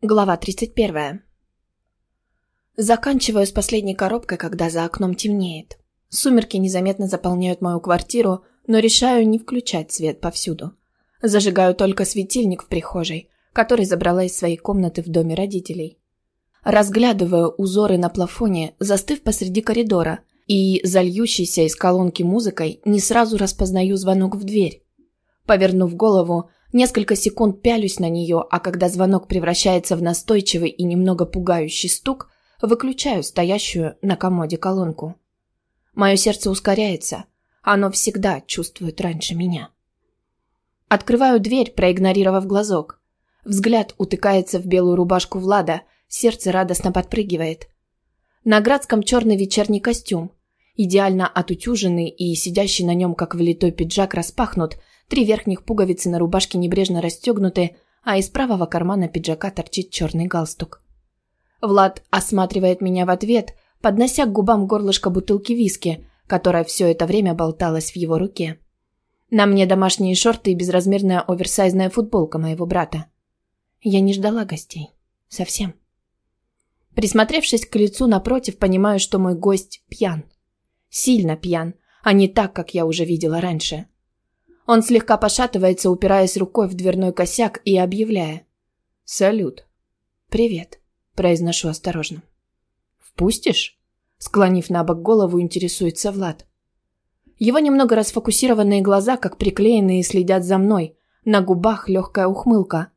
Глава 31. Заканчиваю с последней коробкой, когда за окном темнеет. Сумерки незаметно заполняют мою квартиру, но решаю не включать свет повсюду. Зажигаю только светильник в прихожей, который забрала из своей комнаты в доме родителей. Разглядываю узоры на плафоне, застыв посреди коридора, и, зальющейся из колонки музыкой, не сразу распознаю звонок в дверь. Повернув голову, Несколько секунд пялюсь на нее, а когда звонок превращается в настойчивый и немного пугающий стук, выключаю стоящую на комоде колонку. Мое сердце ускоряется. Оно всегда чувствует раньше меня. Открываю дверь, проигнорировав глазок. Взгляд утыкается в белую рубашку Влада, сердце радостно подпрыгивает. На Градском черный вечерний костюм. Идеально отутюженный и сидящий на нем, как влитой пиджак, распахнут – Три верхних пуговицы на рубашке небрежно расстегнуты, а из правого кармана пиджака торчит черный галстук. Влад осматривает меня в ответ, поднося к губам горлышко бутылки виски, которая все это время болталась в его руке. На мне домашние шорты и безразмерная оверсайзная футболка моего брата. Я не ждала гостей. Совсем. Присмотревшись к лицу напротив, понимаю, что мой гость пьян. Сильно пьян, а не так, как я уже видела раньше. Он слегка пошатывается, упираясь рукой в дверной косяк и объявляя. «Салют». «Привет», – произношу осторожно. «Впустишь?» – склонив на бок голову, интересуется Влад. Его немного расфокусированные глаза, как приклеенные, следят за мной. На губах легкая ухмылка.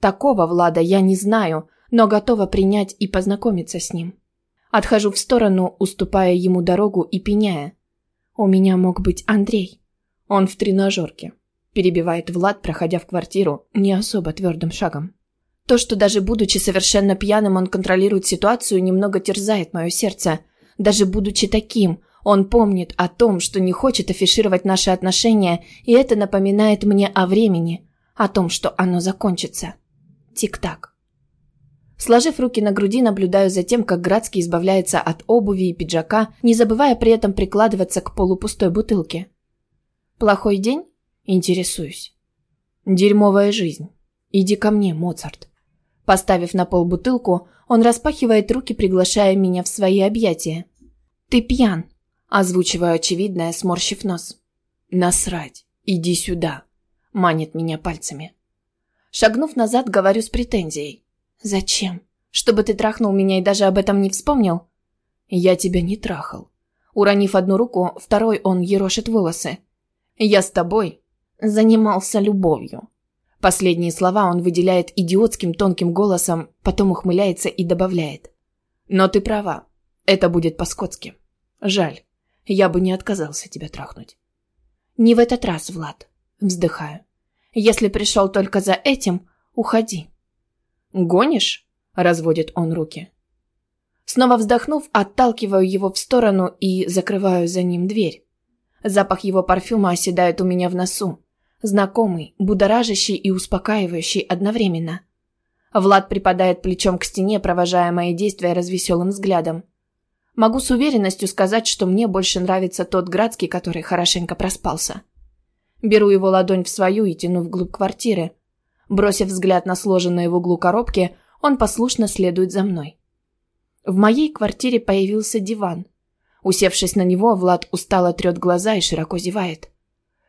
Такого Влада я не знаю, но готова принять и познакомиться с ним. Отхожу в сторону, уступая ему дорогу и пеняя. У меня мог быть Андрей. Он в тренажерке. Перебивает Влад, проходя в квартиру не особо твердым шагом. То, что даже будучи совершенно пьяным, он контролирует ситуацию, немного терзает мое сердце. Даже будучи таким, он помнит о том, что не хочет афишировать наши отношения, и это напоминает мне о времени, о том, что оно закончится. Тик-так. Сложив руки на груди, наблюдаю за тем, как Градский избавляется от обуви и пиджака, не забывая при этом прикладываться к полупустой бутылке. Плохой день? Интересуюсь. Дерьмовая жизнь. Иди ко мне, Моцарт. Поставив на пол бутылку, он распахивает руки, приглашая меня в свои объятия. Ты пьян, озвучиваю очевидное, сморщив нос. Насрать. Иди сюда. Манит меня пальцами. Шагнув назад, говорю с претензией. Зачем? Чтобы ты трахнул меня и даже об этом не вспомнил? Я тебя не трахал. Уронив одну руку, второй он ерошит волосы. Я с тобой занимался любовью. Последние слова он выделяет идиотским тонким голосом, потом ухмыляется и добавляет. Но ты права. Это будет по-скотски. Жаль. Я бы не отказался тебя трахнуть. Не в этот раз, Влад. Вздыхаю. Если пришел только за этим, уходи. Гонишь? Разводит он руки. Снова вздохнув, отталкиваю его в сторону и закрываю за ним дверь. Запах его парфюма оседает у меня в носу. Знакомый, будоражащий и успокаивающий одновременно. Влад припадает плечом к стене, провожая мои действия развеселым взглядом. Могу с уверенностью сказать, что мне больше нравится тот Градский, который хорошенько проспался. Беру его ладонь в свою и тяну вглубь квартиры. Бросив взгляд на сложенные в углу коробки, он послушно следует за мной. В моей квартире появился диван – Усевшись на него, Влад устало трет глаза и широко зевает.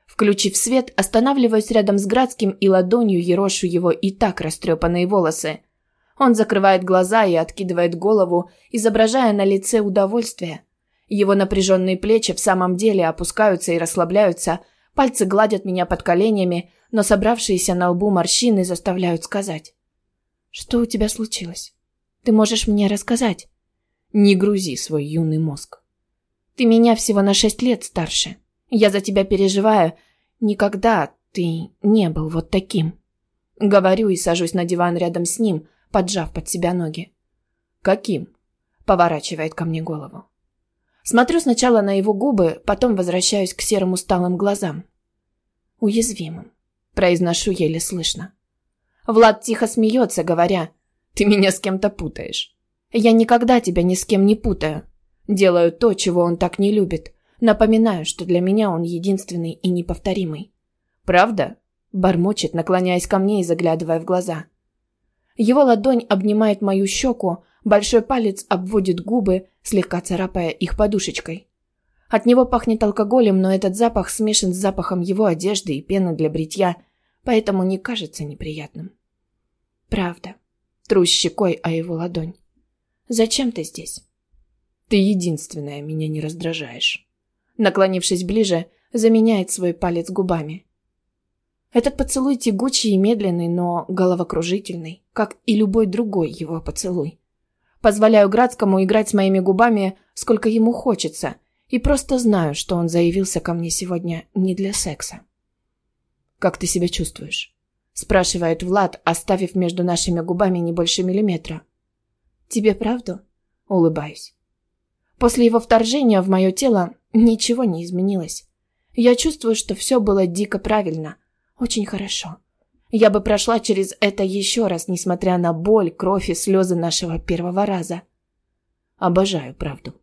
Включив свет, останавливаюсь рядом с Градским и ладонью ерошу его и так растрепанные волосы. Он закрывает глаза и откидывает голову, изображая на лице удовольствие. Его напряженные плечи в самом деле опускаются и расслабляются, пальцы гладят меня под коленями, но собравшиеся на лбу морщины заставляют сказать. «Что у тебя случилось? Ты можешь мне рассказать?» «Не грузи свой юный мозг». Ты меня всего на шесть лет старше. Я за тебя переживаю. Никогда ты не был вот таким. Говорю и сажусь на диван рядом с ним, поджав под себя ноги. Каким? Поворачивает ко мне голову. Смотрю сначала на его губы, потом возвращаюсь к серым усталым глазам. Уязвимым. Произношу еле слышно. Влад тихо смеется, говоря, «Ты меня с кем-то путаешь». «Я никогда тебя ни с кем не путаю. Делаю то, чего он так не любит. Напоминаю, что для меня он единственный и неповторимый. «Правда?» – бормочет, наклоняясь ко мне и заглядывая в глаза. Его ладонь обнимает мою щеку, большой палец обводит губы, слегка царапая их подушечкой. От него пахнет алкоголем, но этот запах смешан с запахом его одежды и пены для бритья, поэтому не кажется неприятным. Правда. Тру щекой о его ладонь. Зачем ты здесь? Ты единственная меня не раздражаешь. Наклонившись ближе, заменяет свой палец губами. Этот поцелуй тягучий и медленный, но головокружительный, как и любой другой его поцелуй. Позволяю Градскому играть с моими губами, сколько ему хочется, и просто знаю, что он заявился ко мне сегодня не для секса. «Как ты себя чувствуешь?» – спрашивает Влад, оставив между нашими губами не больше миллиметра. «Тебе правду?» – улыбаюсь. После его вторжения в мое тело ничего не изменилось. Я чувствую, что все было дико правильно, очень хорошо. Я бы прошла через это еще раз, несмотря на боль, кровь и слезы нашего первого раза. Обожаю правду.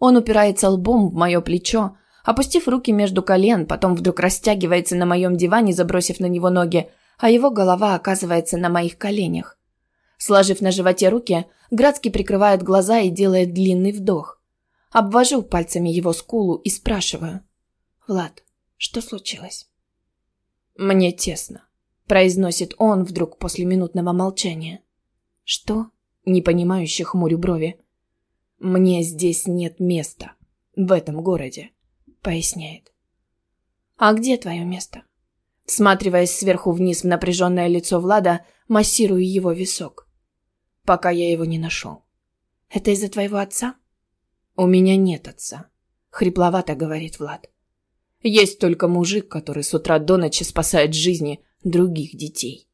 Он упирается лбом в мое плечо, опустив руки между колен, потом вдруг растягивается на моем диване, забросив на него ноги, а его голова оказывается на моих коленях. Сложив на животе руки, Градский прикрывает глаза и делает длинный вдох. Обвожу пальцами его скулу и спрашиваю. «Влад, что случилось?» «Мне тесно», произносит он вдруг после минутного молчания. Что? Непонимающе хмурю брови. Мне здесь нет места. В этом городе, поясняет. А где твое место? Всматриваясь сверху вниз в напряженное лицо Влада, массирую его висок. Пока я его не нашел. Это из-за твоего отца? У меня нет отца. Хрипловато говорит Влад. Есть только мужик, который с утра до ночи спасает жизни других детей.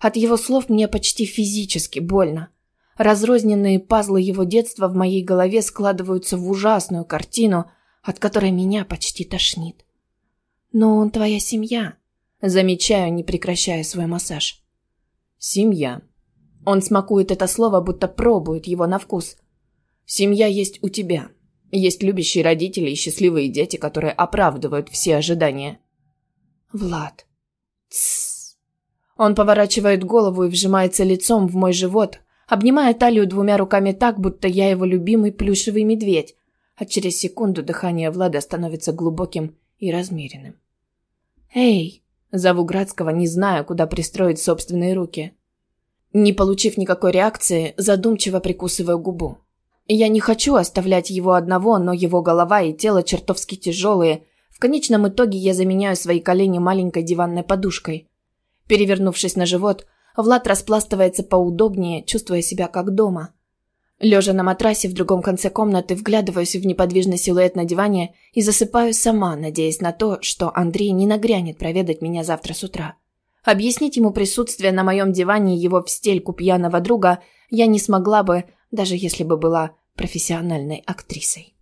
От его слов мне почти физически больно. Разрозненные пазлы его детства в моей голове складываются в ужасную картину, от которой меня почти тошнит. Но он твоя семья, замечаю, не прекращая свой массаж. Семья. Он смакует это слово, будто пробует его на вкус. Семья есть у тебя. Есть любящие родители и счастливые дети, которые оправдывают все ожидания. Влад. Тссс. Он поворачивает голову и вжимается лицом в мой живот, обнимая талию двумя руками так, будто я его любимый плюшевый медведь, а через секунду дыхание Влада становится глубоким и размеренным. «Эй!» – зову Градского, не зная, куда пристроить собственные руки. Не получив никакой реакции, задумчиво прикусываю губу. Я не хочу оставлять его одного, но его голова и тело чертовски тяжелые – в конечном итоге я заменяю свои колени маленькой диванной подушкой. Перевернувшись на живот, Влад распластывается поудобнее, чувствуя себя как дома. Лежа на матрасе в другом конце комнаты, вглядываюсь в неподвижный силуэт на диване и засыпаю сама, надеясь на то, что Андрей не нагрянет проведать меня завтра с утра. Объяснить ему присутствие на моем диване его в стельку пьяного друга я не смогла бы, даже если бы была профессиональной актрисой.